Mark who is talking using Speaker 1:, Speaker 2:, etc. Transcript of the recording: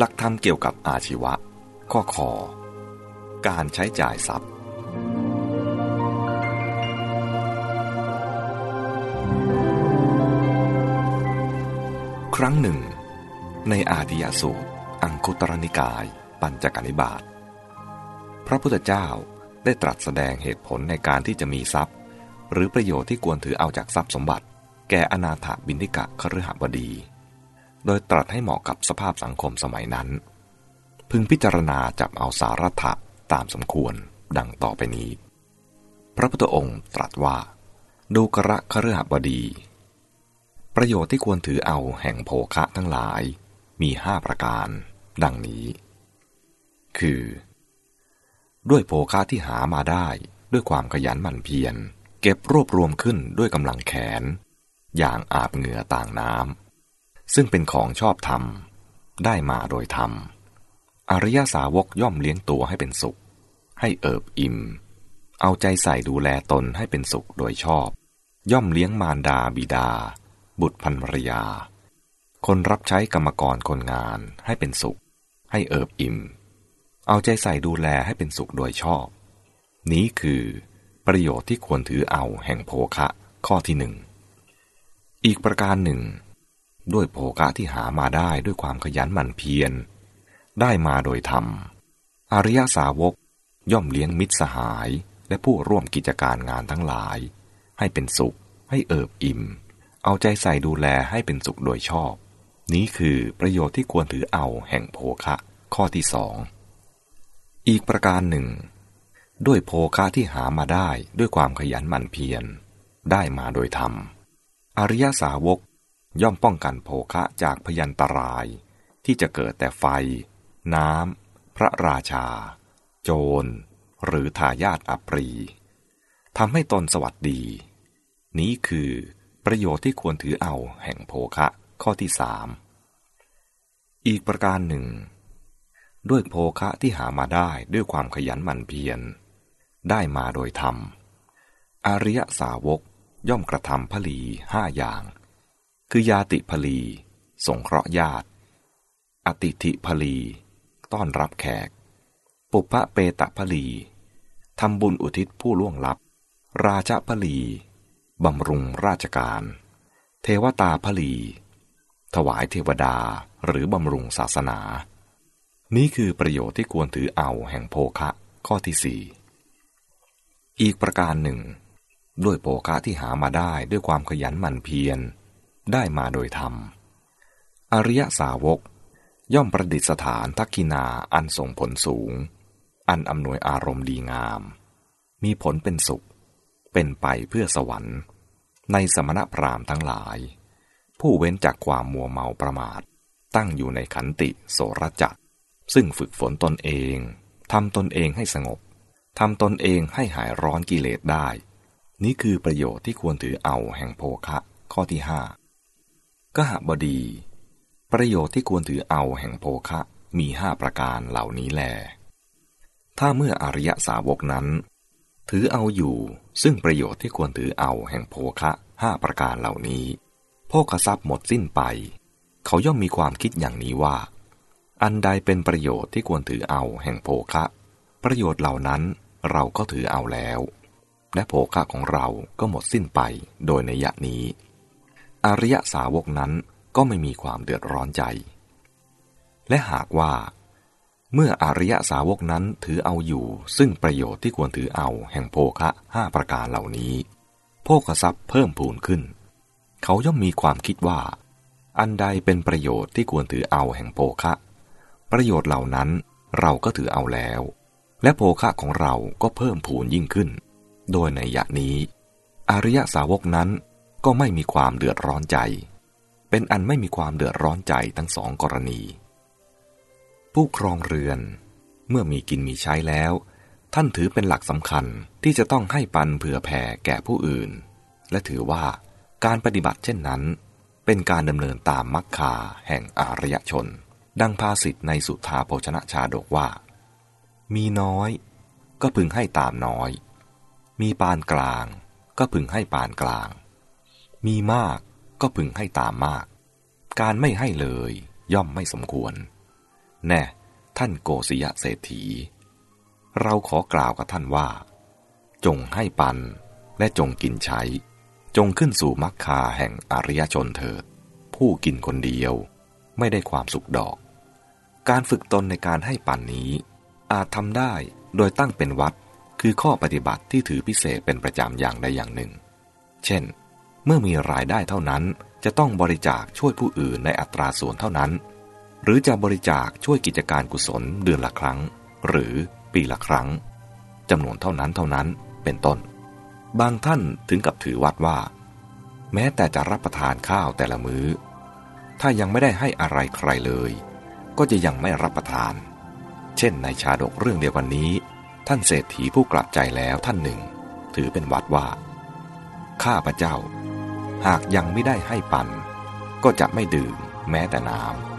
Speaker 1: หลักธรรมเกี่ยวกับอาชีวะ ข้อคอการใช้จ่ายทรัพย์ ครั้งหนึ่ง ในอาทิยสูตร อังคุตรนิกาย ปัญจกนิบาต พระพุทธเจ้าได้ตรัสแสดงเหตุผลในการที่จะมีทรัพย์ หรือประโยชน์ที่ควรถือเอาจากทรัพย์สมบัติ แก่อนาถบินิกะคฤหบดี โดยตรัสให้เหมาะกับสภาพสังคมสมัยนั้น พึงพิจารณาจับเอาสาระถะตามสมควรดังต่อไปนี้ พระพุทธองค์ตรัสว่า ดูกระคฤหบดี ประโยชน์ที่ควรถือเอาแห่งโภคะทั้งหลายมีห้าประการ ดังนี้ คือ ด้วยโภคะที่หามาได้ด้วยความขยันหมั่นเพียร เก็บรวบรวมขึ้นด้วยกำลังแขน อย่างอาบเหงื่อต่างน้ำ ซึ่งเป็นของชอบธรรม ได้มาโดยธรรม อริยสาวกย่อมเลี้ยงตัวให้เป็นสุข ให้เอิบอิ่ม เอาใจใส่ดูแลตนให้เป็นสุขโดยชอบ ย่อมเลี้ยงมารดาบิดา บุตรภรรยา คนรับใช้กรรมกรคนงานให้เป็นสุข ให้เอิบอิ่ม เอาใจใส่ดูแลให้เป็นสุขโดยชอบ นี้คือประโยชน์ที่ควรถือเอาแห่งโภคะข้อที่หนึ่ง อีกประการหนึ่ง ด้วยโภคะที่หามาได้ด้วยความขยันหมั่นเพียร ได้มาโดยธรรม อริยสาวกย่อมเลี้ยงมิตรสหายและผู้ร่วมกิจการงานทั้งหลาย ให้เป็นสุข ให้เอิบอิ่ม เอาใจใส่ดูแลให้เป็นสุขโดยชอบ นี้คือประโยชน์ที่ควรถือเอาแห่งโภคะ ข้อที่สองอีกประการหนึ่ง ด้วยโภคะที่หามาได้ด้วยความขยันหมั่นเพียร ได้มาโดยธรรม อริยสาวก ย่อมป้องกันโภคะจากพยันตราย ที่จะเกิดแต่ไฟ น้ำ พระราชา โจร หรือทายาทอปรีทำให้ตนสวัสดี นี้คือประโยชน์ที่ควรถือเอาแห่งโภคะข้อที่สามอีกประการหนึ่ง ด้วยโภคะที่หามาได้ด้วยความขยันหมั่นเพียร ได้มาโดยธรรม อริยสาวกย่อมกระทำพลีห้าอย่าง คือยาติพลีสงเคราะห์ญาติ อติธิพลี ต้อนรับแขก ปุพะเปตะพลีทำบุญอุทิศผู้ล่วงลับ ราชพลีบำรุงราชการ เทวตาพลี ถวายเทวดาหรือบำรุงศาสนา นี้คือประโยชน์ที่ควรถือเอาแห่งโภคะข้อที่สี่อีกประการหนึ่ง ด้วยโภคะที่หามาได้ด้วยความขยันหมั่นเพียร ได้มาโดยธรรม อริยสาวก ย่อมประดิษฐานทักกินาอันส่งผลสูง อันอำนวยอารมณ์ดีงาม มีผลเป็นสุข เป็นไปเพื่อสวรรค์ ในสมณพราหมณ์ทั้งหลาย ผู้เว้นจากความมัวเมาประมาท ตั้งอยู่ในขันติโสรจักซึ่งฝึกฝนตนเองทำตนเองให้สงบทำตนเองให้หายร้อนกิเลสได้ นี้คือประโยชน์ที่ควรถือเอาแห่งโภคะข้อที่ห้า กหบดี ประโยชน์ที่ควรถือเอาแห่งโภคะมีห้าประการเหล่านี้แล ถ้าเมื่ออริยสาวกนั้น ถือเอาอยู่ซึ่งประโยชน์ที่ควรถือเอาแห่งโภคะห้าประการเหล่านี้โภคทรัพย์หมดสิ้นไป เขาย่อมมีความคิดอย่างนี้ว่า อันใดเป็นประโยชน์ที่ควรถือเอาแห่งโภคะ ประโยชน์เหล่านั้นเราก็ถือเอาแล้ว และโภคะของเราก็หมดสิ้นไปโดยในยะนี้ อริยสาวกนั้นก็ไม่มีความเดือดร้อนใจ และหากว่า เมื่ออริยสาวกนั้นถือเอาอยู่ ซึ่งประโยชน์ที่ควรถือเอาแห่งโภคะห้าประการเหล่านี้ โภคทรัพย์เพิ่มพูนขึ้น เขาย่อมมีความคิดว่า อันใดเป็นประโยชน์ที่ควรถือเอาแห่งโภคะ ประโยชน์เหล่านั้นเราก็ถือเอาแล้ว และโภคะของเราก็เพิ่มพูนยิ่งขึ้น โดยในยะนี้ อริยสาวกนั้น ก็ไม่มีความเดือดร้อนใจ เป็นอันไม่มีความเดือดร้อนใจทั้งสองกรณี ผู้ครองเรือน เมื่อมีกินมีใช้แล้ว ท่านถือเป็นหลักสำคัญที่จะต้องให้ปันเผื่อแผ่แก่ผู้อื่น และถือว่าการปฏิบัติเช่นนั้น เป็นการดำเนินตามมรรคาแห่งอารยชน ดังภาษิตในสุทาโภชนะชาดกว่า มีน้อย ก็พึงให้ตามน้อย มีปานกลาง ก็พึงให้ปานกลาง มีมากก็พึงให้ตามมาก การไม่ให้เลยย่อมไม่สมควร แน่ท่านโกศยะเศรษฐี เราขอกล่าวกับท่านว่า จงให้ปันและจงกินใช้ จงขึ้นสู่มรรคาแห่งอริยชนเถิด ผู้กินคนเดียวไม่ได้ความสุขดอก การฝึกตนในการให้ปันนี้ อาจทำได้โดยตั้งเป็นวัดคือข้อปฏิบัติที่ถือพิเศษเป็นประจำอย่างใดอย่างหนึ่ง เช่น เมื่อมีรายได้เท่านั้น จะต้องบริจาคช่วยผู้อื่นในอัตราส่วนเท่านั้น หรือจะบริจาคช่วยกิจการกุศลเดือนละครั้ง หรือปีละครั้งจำนวนเท่านั้นเท่านั้นเป็นต้น บางท่านถึงกับถือวัดว่า แม้แต่จะรับประทานข้าวแต่ละมือ้อ ถ้ายังไม่ได้ให้อะไรใครเลย ก็จะยังไม่รับประทาน เช่นในชาดกเรื่องเดียวกันนี้ ท่านเศรษฐีผู้กลับใจแล้วท่านหนึ่ง ถือเป็นวัดว่า ข้าพระเจ้า หากยังไม่ได้ให้ปัน ก็จะไม่ดื่มแม้แต่น้ำ